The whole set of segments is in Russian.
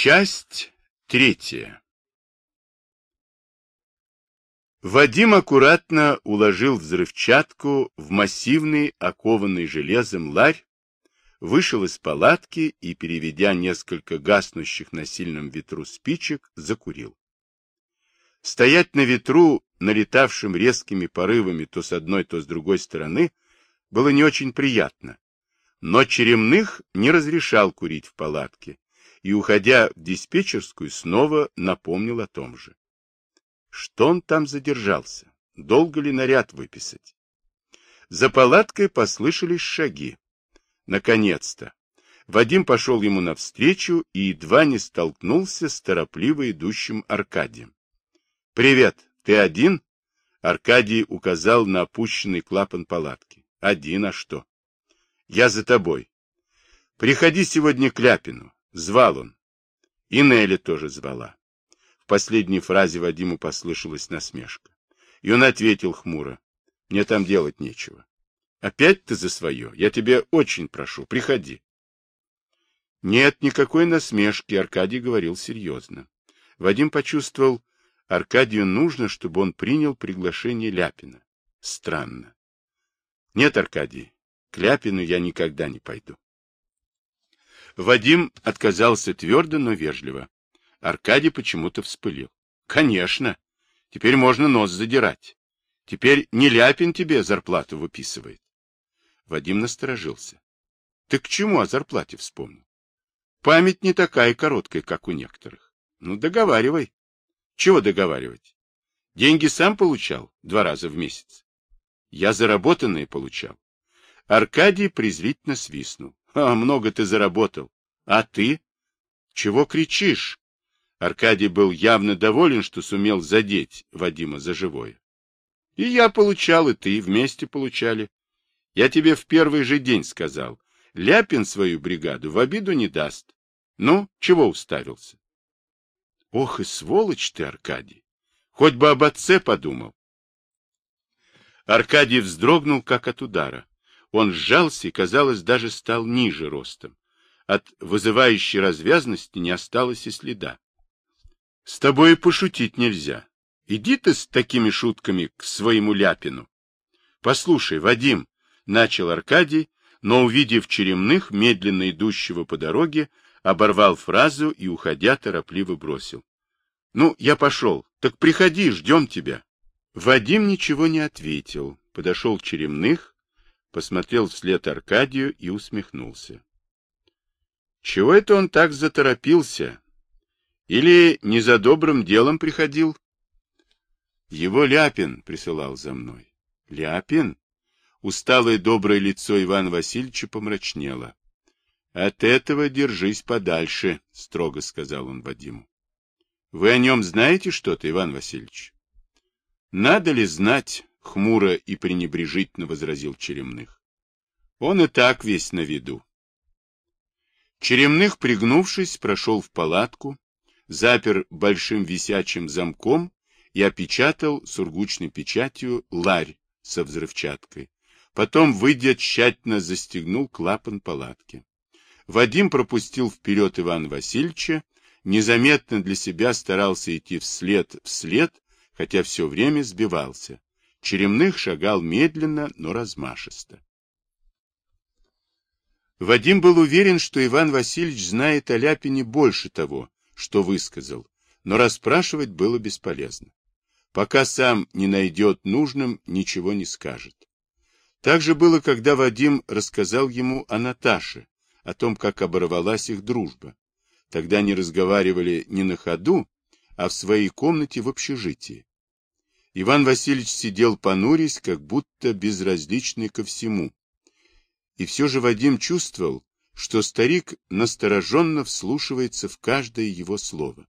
Часть третья. Вадим аккуратно уложил взрывчатку в массивный, окованный железом ларь, вышел из палатки и, переведя несколько гаснущих на сильном ветру спичек, закурил. Стоять на ветру, налетавшим резкими порывами то с одной, то с другой стороны, было не очень приятно. Но Черемных не разрешал курить в палатке и, уходя в диспетчерскую, снова напомнил о том же. Что он там задержался? Долго ли наряд выписать? За палаткой послышались шаги. Наконец-то! Вадим пошел ему навстречу и едва не столкнулся с торопливо идущим Аркадием. — Привет, ты один? Аркадий указал на опущенный клапан палатки. — Один, а что? — Я за тобой. Приходи сегодня к Ляпину. Звал он. И Нелли тоже звала. В последней фразе Вадиму послышалась насмешка. И он ответил хмуро. Мне там делать нечего. Опять ты за свое? Я тебе очень прошу, приходи. Нет никакой насмешки, Аркадий говорил серьезно. Вадим почувствовал, Аркадию нужно, чтобы он принял приглашение Ляпина. Странно. Нет, Аркадий, к Ляпину я никогда не пойду. Вадим отказался твердо, но вежливо. Аркадий почему-то вспылил. Конечно. Теперь можно нос задирать. Теперь не Ляпин тебе зарплату выписывает. Вадим насторожился. Ты к чему о зарплате вспомнил? Память не такая короткая, как у некоторых. Ну, договаривай. Чего договаривать? Деньги сам получал два раза в месяц. Я заработанные получал. Аркадий презрительно свистнул. А, много ты заработал. А ты? Чего кричишь? Аркадий был явно доволен, что сумел задеть Вадима за живое. И я получал, и ты вместе получали. Я тебе в первый же день сказал, Ляпин свою бригаду в обиду не даст. Ну, чего уставился? Ох и сволочь ты, Аркадий! Хоть бы об отце подумал. Аркадий вздрогнул, как от удара. Он сжался и, казалось, даже стал ниже ростом. От вызывающей развязности не осталось и следа. — С тобой пошутить нельзя. Иди ты с такими шутками к своему Ляпину. — Послушай, Вадим, начал Аркадий, но, увидев черемных, медленно идущего по дороге, оборвал фразу и, уходя, торопливо бросил. — Ну, я пошел. Так приходи, ждем тебя. Вадим ничего не ответил, подошел к черемных, посмотрел вслед Аркадию и усмехнулся. — Чего это он так заторопился? Или не за добрым делом приходил? — Его Ляпин присылал за мной. — Ляпин? Усталое доброе лицо Ивана Васильевича помрачнело. — От этого держись подальше, — строго сказал он Вадиму. — Вы о нем знаете что-то, Иван Васильевич? — Надо ли знать, — хмуро и пренебрежительно возразил Черемных. — Он и так весь на виду. Черемных, пригнувшись, прошел в палатку, запер большим висячим замком и опечатал сургучной печатью ларь со взрывчаткой, Потом, выйдя, тщательно застегнул клапан палатки. Вадим пропустил вперед Ивана Васильевича, незаметно для себя старался идти вслед вслед, хотя все время сбивался. Черемных шагал медленно, но размашисто. Вадим был уверен, что Иван Васильевич знает о Ляпине больше того, что высказал, но расспрашивать было бесполезно. Пока сам не найдет нужным, ничего не скажет. Так же было, когда Вадим рассказал ему о Наташе, о том, как оборвалась их дружба. Тогда они разговаривали не на ходу, а в своей комнате в общежитии. Иван Васильевич сидел понурясь, как будто безразличный ко всему. И все же Вадим чувствовал, что старик настороженно вслушивается в каждое его слово.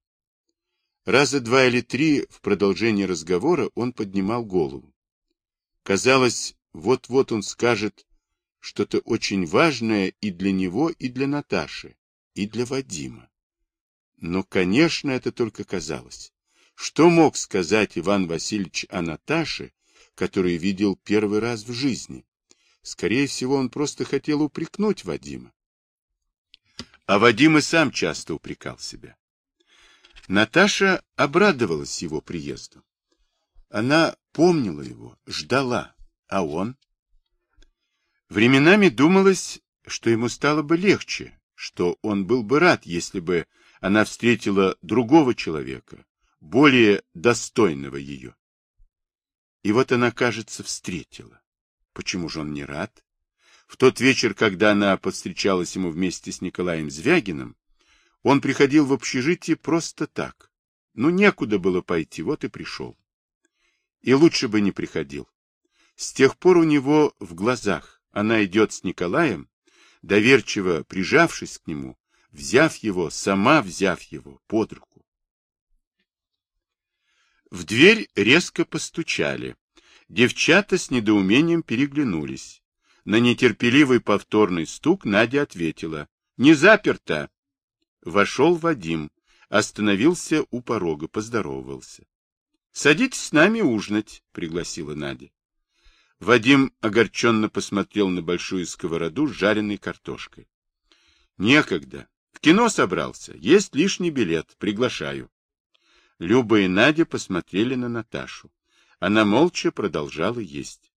Раза два или три в продолжении разговора он поднимал голову. Казалось, вот-вот он скажет что-то очень важное и для него, и для Наташи, и для Вадима. Но, конечно, это только казалось. Что мог сказать Иван Васильевич о Наташе, которую видел первый раз в жизни? Скорее всего, он просто хотел упрекнуть Вадима. А Вадим и сам часто упрекал себя. Наташа обрадовалась его приезду. Она помнила его, ждала, а он... Временами думалось, что ему стало бы легче, что он был бы рад, если бы она встретила другого человека, более достойного ее. И вот она, кажется, встретила. Почему же он не рад? В тот вечер, когда она повстречалась ему вместе с Николаем Звягиным, он приходил в общежитие просто так. Ну, некуда было пойти, вот и пришел. И лучше бы не приходил. С тех пор у него в глазах она идет с Николаем, доверчиво прижавшись к нему, взяв его, сама взяв его под руку. В дверь резко постучали. Девчата с недоумением переглянулись. На нетерпеливый повторный стук Надя ответила. «Не заперто!» Вошел Вадим, остановился у порога, поздоровался. «Садитесь с нами ужинать», — пригласила Надя. Вадим огорченно посмотрел на большую сковороду с жареной картошкой. «Некогда. В кино собрался. Есть лишний билет. Приглашаю». Люба и Надя посмотрели на Наташу. Она молча продолжала есть.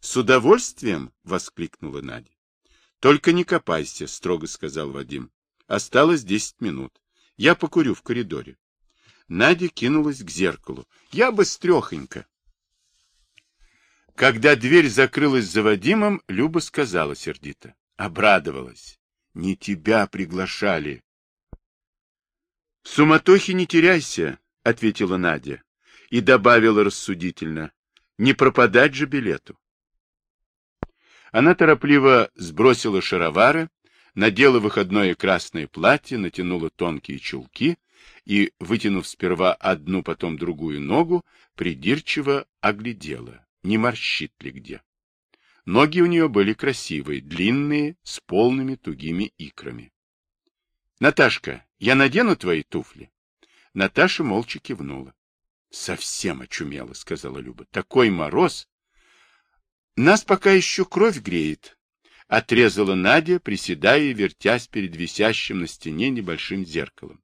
«С удовольствием!» — воскликнула Надя. «Только не копайся», — строго сказал Вадим. «Осталось десять минут. Я покурю в коридоре». Надя кинулась к зеркалу. «Я быстрехонько». Когда дверь закрылась за Вадимом, Люба сказала сердито. Обрадовалась. «Не тебя приглашали». «В суматохе не теряйся», — ответила Надя и добавила рассудительно. «Не пропадать же билету». Она торопливо сбросила шаровары, надела выходное красное платье, натянула тонкие чулки и, вытянув сперва одну, потом другую ногу, придирчиво оглядела, не морщит ли где. Ноги у нее были красивые, длинные, с полными тугими икрами. — Наташка, я надену твои туфли? Наташа молча кивнула. — Совсем очумела, — сказала Люба. — Такой мороз! Нас пока еще кровь греет, — отрезала Надя, приседая и вертясь перед висящим на стене небольшим зеркалом.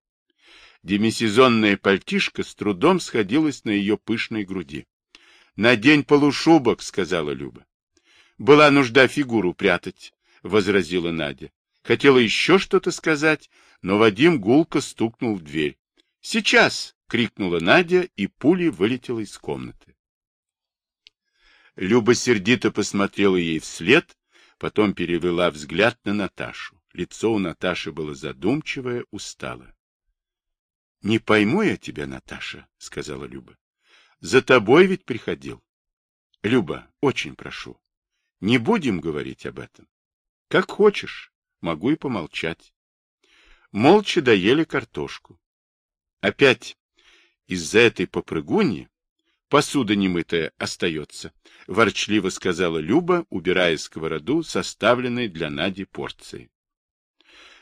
Демисезонная пальтишка с трудом сходилась на ее пышной груди. — Надень полушубок, — сказала Люба. — Была нужда фигуру прятать, — возразила Надя. Хотела еще что-то сказать, но Вадим гулко стукнул в дверь. — Сейчас! — крикнула Надя, и пулей вылетела из комнаты. Люба сердито посмотрела ей вслед, потом перевела взгляд на Наташу. Лицо у Наташи было задумчивое, усталое. — Не пойму я тебя, Наташа, — сказала Люба. — За тобой ведь приходил. Люба, очень прошу, не будем говорить об этом. Как хочешь, могу и помолчать. Молча доели картошку. Опять из-за этой попрыгуньи посуда немытая остается, — ворчливо сказала Люба, убирая сковороду, составленной для Нади порции.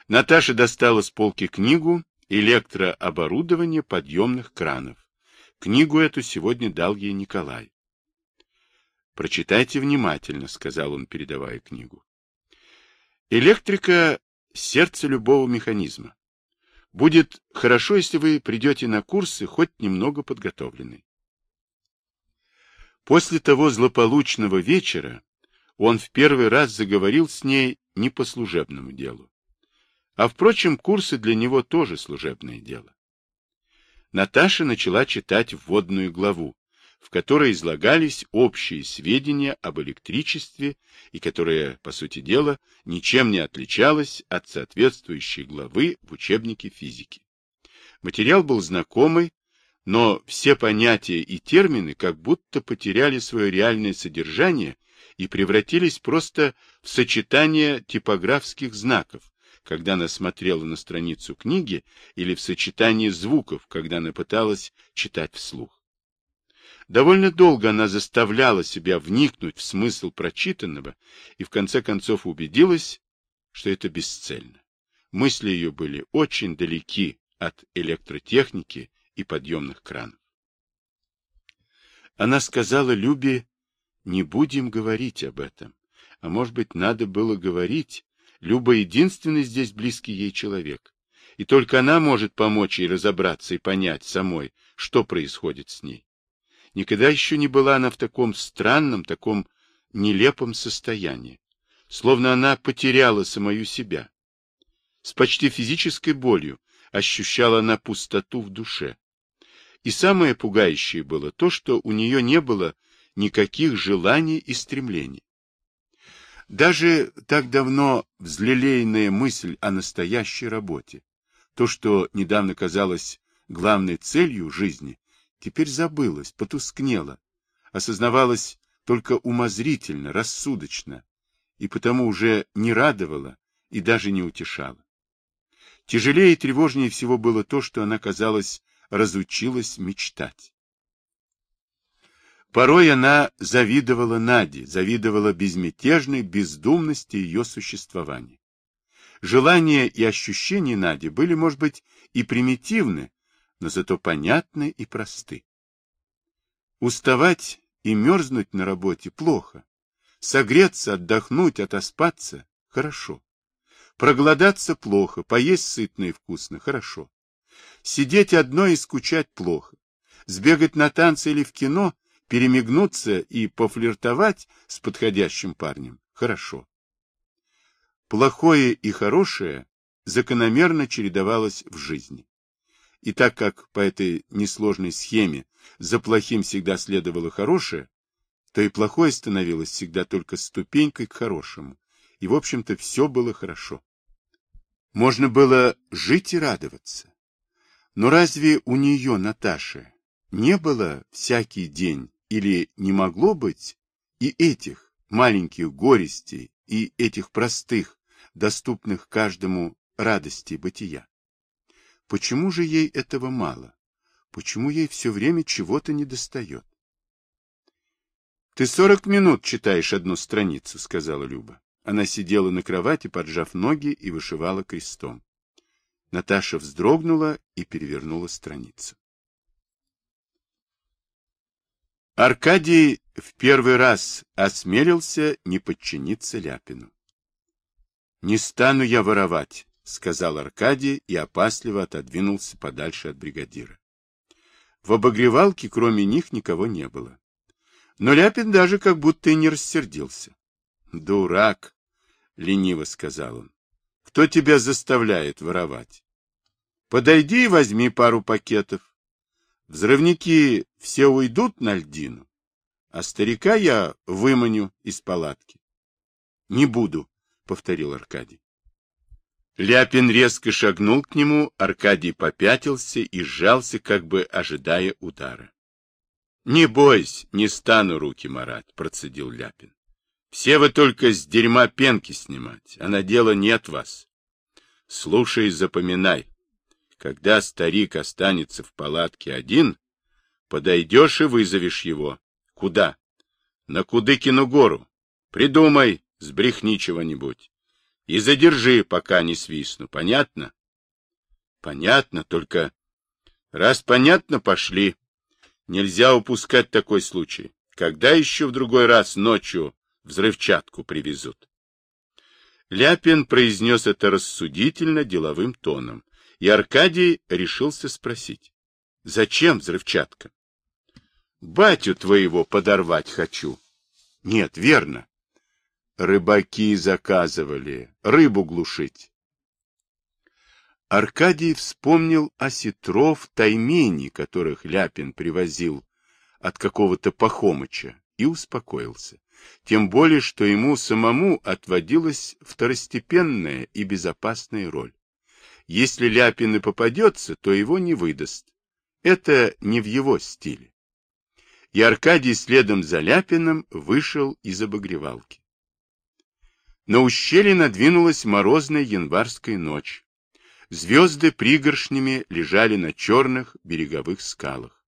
Наташа достала с полки книгу электрооборудование подъемных кранов. Книгу эту сегодня дал ей Николай. «Прочитайте внимательно», — сказал он, передавая книгу. «Электрика — сердце любого механизма. Будет хорошо, если вы придете на курсы хоть немного подготовленный». После того злополучного вечера он в первый раз заговорил с ней не по служебному делу. А, впрочем, курсы для него тоже служебное дело. Наташа начала читать вводную главу, в которой излагались общие сведения об электричестве и которая, по сути дела, ничем не отличалась от соответствующей главы в учебнике физики. Материал был знакомый, но все понятия и термины как будто потеряли свое реальное содержание и превратились просто в сочетание типографских знаков, когда она смотрела на страницу книги, или в сочетании звуков, когда она пыталась читать вслух. Довольно долго она заставляла себя вникнуть в смысл прочитанного и в конце концов убедилась, что это бесцельно. Мысли ее были очень далеки от электротехники и подъемных кранов. Она сказала Любе, не будем говорить об этом, а может быть, надо было говорить, Люба единственный здесь близкий ей человек. И только она может помочь ей разобраться и понять самой, что происходит с ней. Никогда еще не была она в таком странном, таком нелепом состоянии. Словно она потеряла самую себя. С почти физической болью ощущала она пустоту в душе. И самое пугающее было то, что у нее не было никаких желаний и стремлений. Даже так давно взлелеянная мысль о настоящей работе, то, что недавно казалось главной целью жизни, теперь забылось, потускнело, осознавалось только умозрительно, рассудочно, и потому уже не радовало и даже не утешало. Тяжелее и тревожнее всего было то, что она, казалось, разучилась мечтать. Порой она завидовала Наде, завидовала безмятежной бездумности ее существования. Желания и ощущения Нади были, может быть, и примитивны, но зато понятны и просты. Уставать и мерзнуть на работе плохо. Согреться, отдохнуть, отоспаться – хорошо. Проголодаться плохо, поесть сытно и вкусно – хорошо. Сидеть одной и скучать плохо. Сбегать на танцы или в кино – перемигнуться и пофлиртовать с подходящим парнем – хорошо. Плохое и хорошее закономерно чередовалось в жизни. И так как по этой несложной схеме за плохим всегда следовало хорошее, то и плохое становилось всегда только ступенькой к хорошему. И, в общем-то, все было хорошо. Можно было жить и радоваться. Но разве у нее, Наташи, не было всякий день или не могло быть и этих маленьких горестей, и этих простых, доступных каждому радости бытия? Почему же ей этого мало? Почему ей все время чего-то недостает? «Ты сорок минут читаешь одну страницу», — сказала Люба. Она сидела на кровати, поджав ноги и вышивала крестом. Наташа вздрогнула и перевернула страницу. Аркадий в первый раз осмелился не подчиниться Ляпину. «Не стану я воровать», — сказал Аркадий и опасливо отодвинулся подальше от бригадира. В обогревалке кроме них никого не было. Но Ляпин даже как будто и не рассердился. «Дурак!» — лениво сказал он. «Кто тебя заставляет воровать? Подойди и возьми пару пакетов. Взрывники все уйдут на льдину, а старика я выманю из палатки. — Не буду, — повторил Аркадий. Ляпин резко шагнул к нему, Аркадий попятился и сжался, как бы ожидая удара. — Не бойся, не стану руки марать, — процедил Ляпин. — Все вы только с дерьма пенки снимать, а на дело нет вас. Слушай и запоминай. Когда старик останется в палатке один, подойдешь и вызовешь его. Куда? На Кудыкину гору. Придумай, сбрехни чего-нибудь. И задержи, пока не свистну. Понятно? Понятно, только... Раз понятно, пошли. Нельзя упускать такой случай. Когда еще в другой раз ночью взрывчатку привезут? Ляпин произнес это рассудительно, деловым тоном и Аркадий решился спросить. — Зачем взрывчатка? — Батю твоего подорвать хочу. — Нет, верно. Рыбаки заказывали, рыбу глушить. Аркадий вспомнил о сетров таймени, которых Ляпин привозил от какого-то Пахомыча, и успокоился. Тем более, что ему самому отводилась второстепенная и безопасная роль. Если Ляпин и попадется, то его не выдаст. Это не в его стиле. И Аркадий следом за Ляпиным вышел из обогревалки. На ущелье надвинулась морозная январская ночь. Звезды пригоршнями лежали на черных береговых скалах.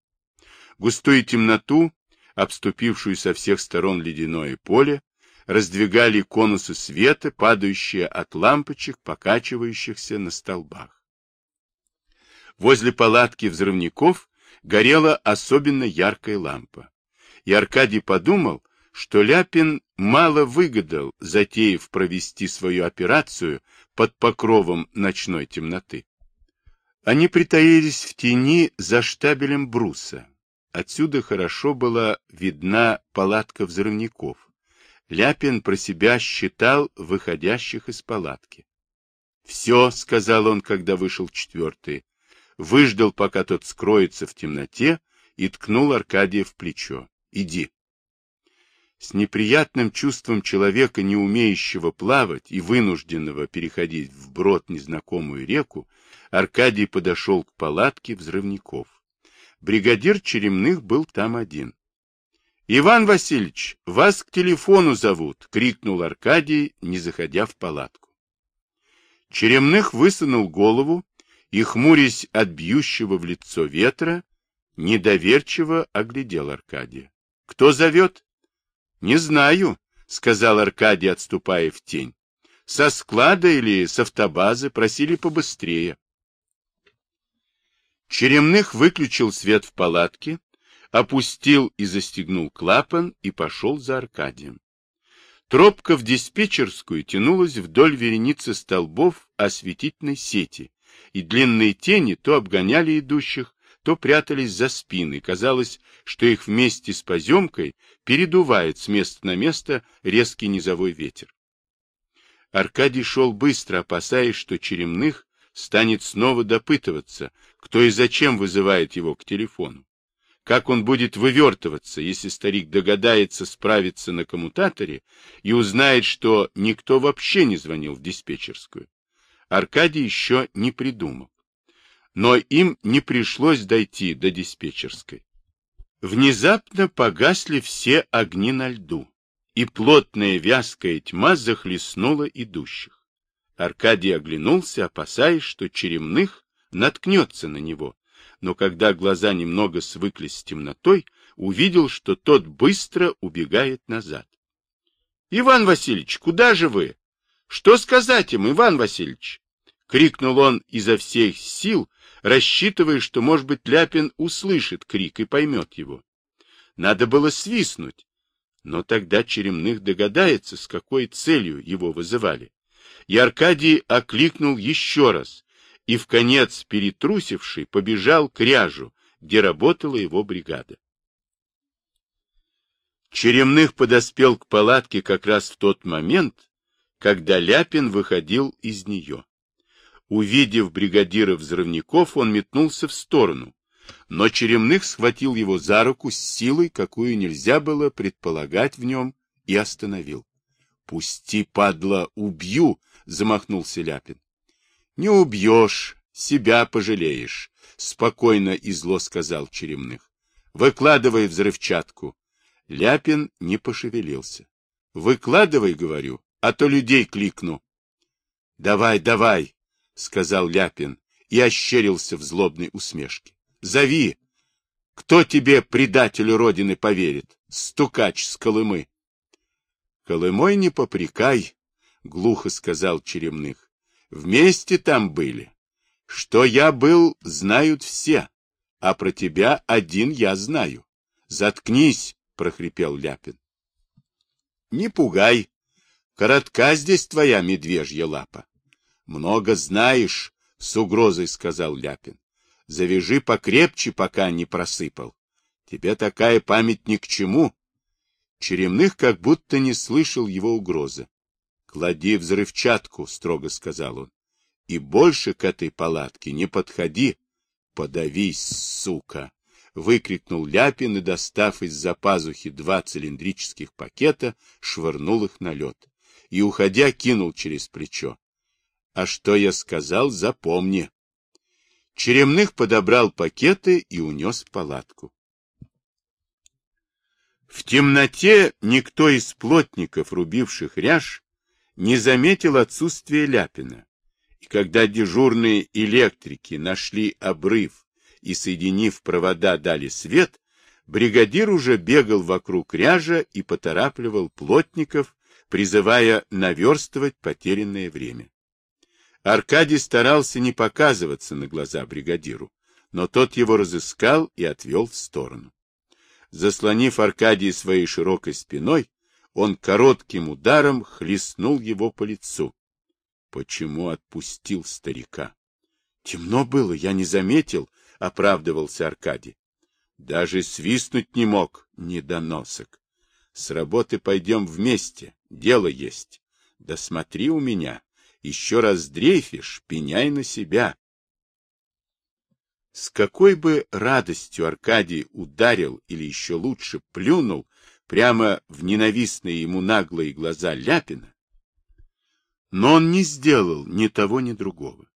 Густую темноту, обступившую со всех сторон ледяное поле, раздвигали конусы света, падающие от лампочек, покачивающихся на столбах. Возле палатки взрывников горела особенно яркая лампа. И Аркадий подумал, что Ляпин мало выгадал, затеяв провести свою операцию под покровом ночной темноты. Они притаились в тени за штабелем бруса. Отсюда хорошо была видна палатка взрывников. Ляпин про себя считал выходящих из палатки. «Все», — сказал он, когда вышел четвертый, выждал, пока тот скроется в темноте, и ткнул Аркадия в плечо. «Иди». С неприятным чувством человека, не умеющего плавать и вынужденного переходить вброд незнакомую реку, Аркадий подошел к палатке взрывников. Бригадир Черемных был там один. — Иван Васильевич, вас к телефону зовут! — крикнул Аркадий, не заходя в палатку. Черемных высунул голову и, хмурясь от бьющего в лицо ветра, недоверчиво оглядел Аркадия. — Кто зовет? — Не знаю, — сказал Аркадий, отступая в тень. — Со склада или с автобазы просили побыстрее. Черемных выключил свет в палатке, опустил и застегнул клапан и пошел за Аркадием. Тропка в диспетчерскую тянулась вдоль вереницы столбов осветительной сети, и длинные тени то обгоняли идущих, то прятались за спины. Казалось, что их вместе с поземкой передувает с места на место резкий низовой ветер. Аркадий шел быстро, опасаясь, что Черемных станет снова допытываться, кто и зачем вызывает его к телефону. Как он будет вывертываться, если старик догадается справиться на коммутаторе и узнает, что никто вообще не звонил в диспетчерскую. Аркадий еще не придумал но им не пришлось дойти до диспетчерской. Внезапно погасли все огни на льду, и плотная вязкая тьма захлестнула идущих. Аркадий оглянулся, опасаясь, что Черемных наткнется на него, но когда глаза немного свыклись с темнотой, увидел, что тот быстро убегает назад. — Иван Васильевич, куда же вы? Что сказать им, Иван Васильевич? — крикнул он изо всех сил, рассчитывая, что, может быть, Ляпин услышит крик и поймет его. Надо было свистнуть, но тогда Черемных догадается, с какой целью его вызывали. И Аркадий окликнул еще раз, и в конец перетрусивший побежал к ряжу, где работала его бригада. Черемных подоспел к палатке как раз в тот момент, когда Ляпин выходил из нее. Увидев бригадира взрывников, он метнулся в сторону, но Черемных схватил его за руку с силой, какую нельзя было предполагать в нем, и остановил. — Пусти, падла, убью! — замахнулся Ляпин. — Не убьешь, себя пожалеешь, — спокойно и зло сказал Черемных. — Выкладывай взрывчатку. Ляпин не пошевелился. — Выкладывай, говорю, а то людей кликну. — Давай, давай, — сказал Ляпин и ощерился в злобной усмешке. — Зови! Кто тебе, предателю Родины, поверит? Стукач с Колымы. — Колымой не попрекай, — глухо сказал Черемных. — Вместе там были. Что я был, знают все, а про тебя один я знаю. Заткнись, — прохрипел Ляпин. — Не пугай. Коротка здесь твоя медвежья лапа. Много знаешь, — с угрозой сказал Ляпин. Завяжи покрепче, пока не просыпал. Тебе такая память ни к чему. Черемных как будто не слышал его угрозы. — Клади взрывчатку, — строго сказал он. — И больше к этой палатке не подходи. — Подавись, сука! — выкрикнул Ляпин и, достав из-за пазухи два цилиндрических пакета, швырнул их на лед. И, уходя, кинул через плечо. А что я сказал, запомни. Черемных подобрал пакеты и унес палатку. В темноте никто из плотников, рубивших ряж, не заметил отсутствия Ляпина. И когда дежурные электрики нашли обрыв и, соединив провода, дали свет, бригадир уже бегал вокруг ряжа и поторапливал плотников, призывая наверстывать потерянное время. Аркадий старался не показываться на глаза бригадиру, но тот его разыскал и отвел в сторону. Заслонив Аркадия своей широкой спиной, он коротким ударом хлестнул его по лицу. Почему отпустил старика? Темно было, я не заметил, оправдывался Аркадий. Даже свистнуть не мог, недоносок. С работы пойдем вместе, дело есть. Да смотри у меня, еще раз дрейфишь, пеняй на себя. С какой бы радостью Аркадий ударил или еще лучше плюнул прямо в ненавистные ему наглые глаза Ляпина, но он не сделал ни того, ни другого.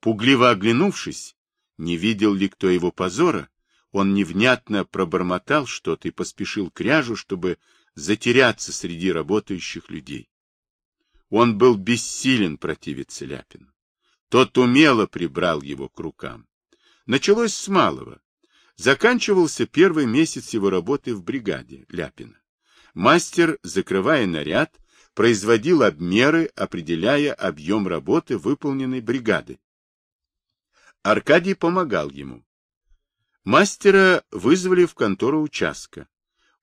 Пугливо оглянувшись, не видел ли кто его позора, он невнятно пробормотал что-то и поспешил к ряжу, чтобы затеряться среди работающих людей. Он был бессилен противиться Ляпину. Тот умело прибрал его к рукам. Началось с малого. Заканчивался первый месяц его работы в бригаде Ляпина. Мастер, закрывая наряд, производил обмеры, определяя объем работы выполненной бригады. Аркадий помогал ему. Мастера вызвали в контору участка.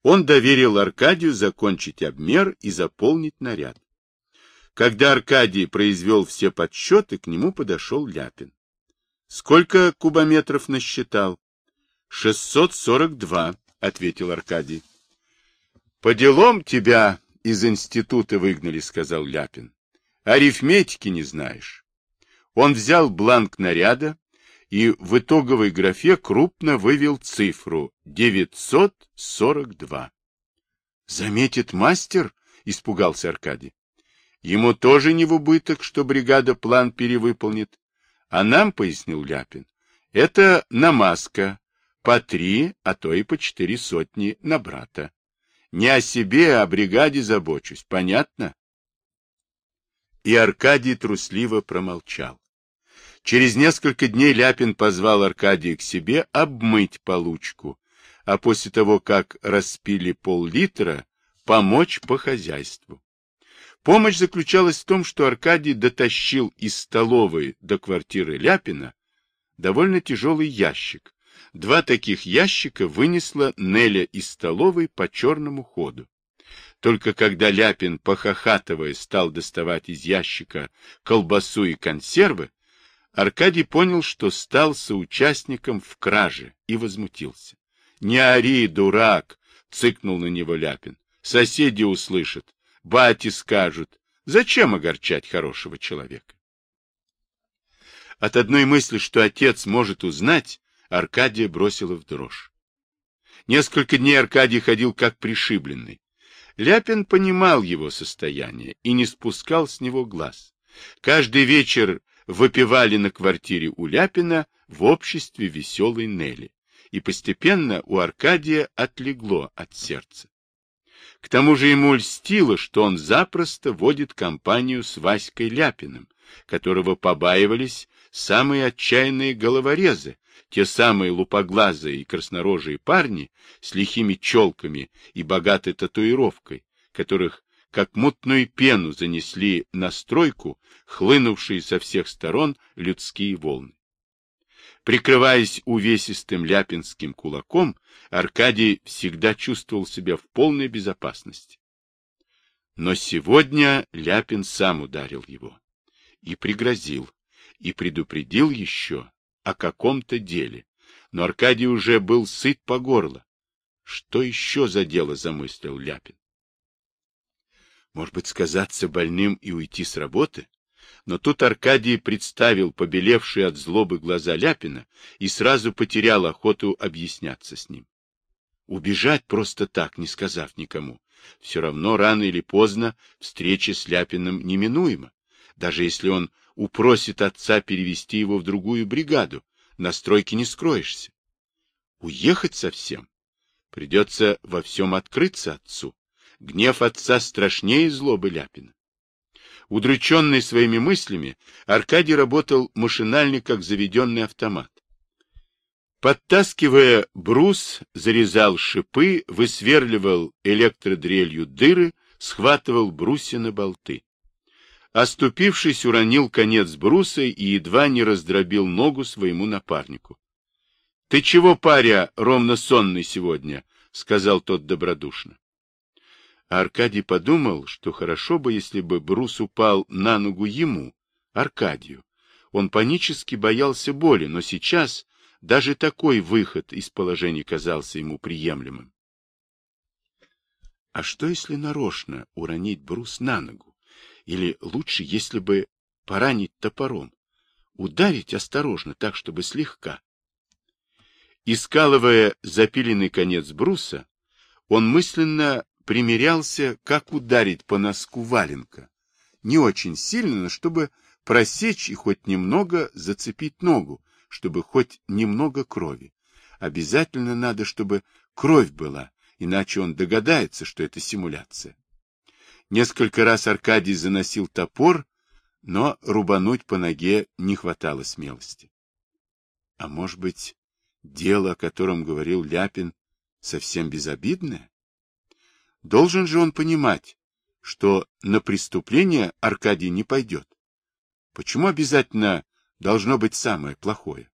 Он доверил Аркадию закончить обмер и заполнить наряд. Когда Аркадий произвел все подсчеты, к нему подошел Ляпин. Сколько кубометров насчитал? 642, ответил Аркадий. По делам тебя из института выгнали, сказал Ляпин. Арифметики не знаешь. Он взял бланк наряда и в итоговой графе крупно вывел цифру 942. Заметит мастер? Испугался Аркадий. Ему тоже не в убыток, что бригада план перевыполнит. А нам, пояснил Ляпин, это намазка по три, а то и по четыре сотни на брата. Не о себе, а о бригаде забочусь, понятно? И Аркадий трусливо промолчал. Через несколько дней Ляпин позвал Аркадия к себе обмыть получку, а после того, как распили пол-литра, помочь по хозяйству. Помощь заключалась в том, что Аркадий дотащил из столовой до квартиры Ляпина довольно тяжелый ящик. Два таких ящика вынесла Неля из столовой по черному ходу. Только когда Ляпин, похохатывая, стал доставать из ящика колбасу и консервы, Аркадий понял, что стал соучастником в краже и возмутился. — Не ори, дурак! — цыкнул на него Ляпин. — Соседи услышат бати скажут. Зачем огорчать хорошего человека? От одной мысли, что отец может узнать, Аркадия бросила в дрожь. Несколько дней Аркадий ходил как пришибленный. Ляпин понимал его состояние и не спускал с него глаз. Каждый вечер выпивали на квартире у Ляпина в обществе веселой Нелли, и постепенно у Аркадия отлегло от сердца. К тому же ему льстило, что он запросто водит компанию с Васькой Ляпиным, которого побаивались самые отчаянные головорезы, те самые лупоглазые и краснорожие парни с лихими челками и богатой татуировкой, которых как мутную пену занесли на стройку хлынувшие со всех сторон людские волны. Прикрываясь увесистым ляпинским кулаком, Аркадий всегда чувствовал себя в полной безопасности. Но сегодня Ляпин сам ударил его. И пригрозил, и предупредил еще о каком-то деле. Но Аркадий уже был сыт по горло. Что еще за дело замыслил Ляпин? Может быть, сказаться больным и уйти с работы? Но тут Аркадий представил побелевшие от злобы глаза Ляпина и сразу потерял охоту объясняться с ним. Убежать просто так, не сказав никому. Все равно рано или поздно встреча с Ляпиным неминуема. Даже если он упросит отца перевести его в другую бригаду, на стройке не скроешься. Уехать совсем? Придется во всем открыться отцу. Гнев отца страшнее злобы Ляпина. Удрученный своими мыслями, Аркадий работал машинально, как заведенный автомат. Подтаскивая брус, зарезал шипы, высверливал электродрелью дыры, схватывал брусья болты. Оступившись, уронил конец бруса и едва не раздробил ногу своему напарнику. — Ты чего, паря, ровно сонный сегодня? — сказал тот добродушно. А Аркадий подумал, что хорошо бы, если бы брус упал на ногу ему, Аркадию. Он панически боялся боли, но сейчас даже такой выход из положения казался ему приемлемым. А что, если нарочно уронить брус на ногу? Или лучше, если бы поранить топором? Ударить осторожно, так, чтобы слегка. Искалывая запиленный конец бруса, он мысленно примерялся, как ударить по носку валенка. Не очень сильно, но чтобы просечь и хоть немного зацепить ногу, чтобы хоть немного крови. Обязательно надо, чтобы кровь была, иначе он догадается, что это симуляция. Несколько раз Аркадий заносил топор, но рубануть по ноге не хватало смелости. А может быть, дело, о котором говорил Ляпин, совсем безобидное? Должен же он понимать, что на преступление Аркадий не пойдет. Почему обязательно должно быть самое плохое?